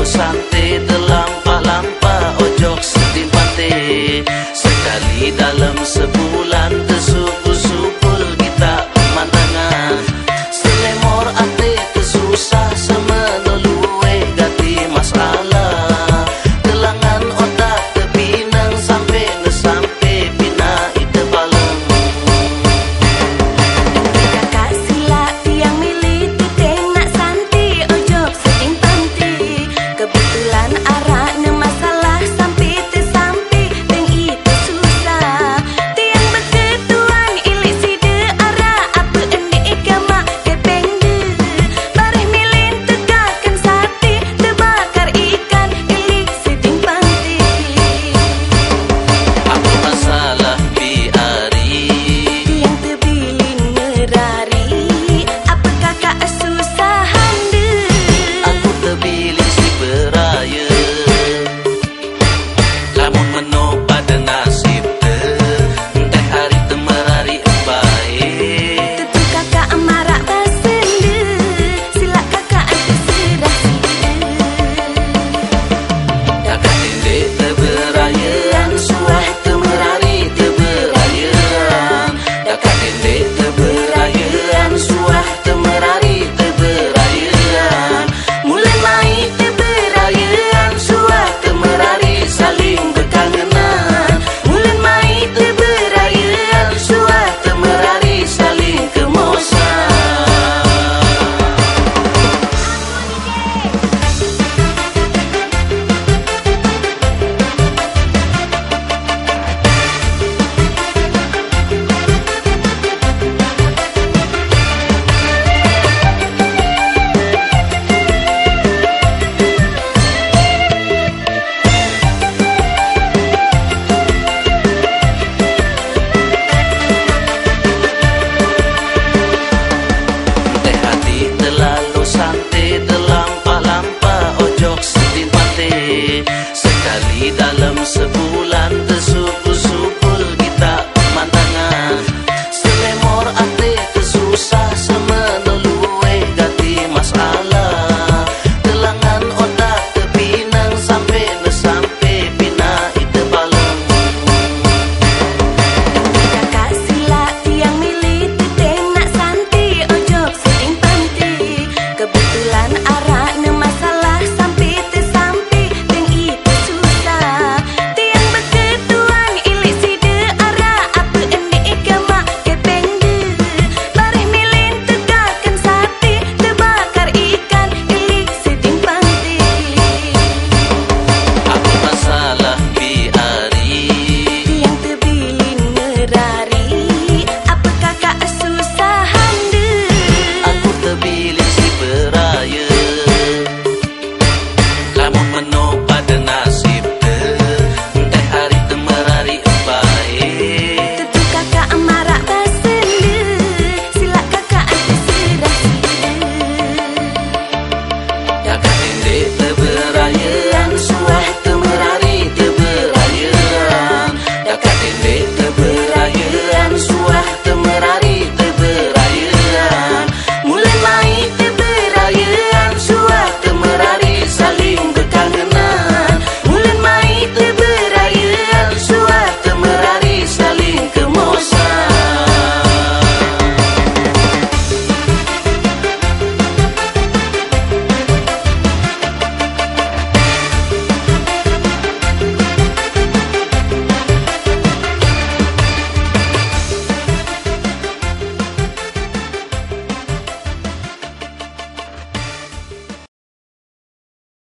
satu-satu